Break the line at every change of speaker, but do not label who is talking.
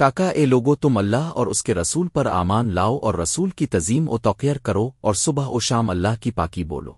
تاکہ اے لوگو تم اللہ اور اس کے رسول پر آمان لاؤ اور رسول کی تزیم و توقیر کرو اور صبح و شام اللہ کی پاکی بولو۔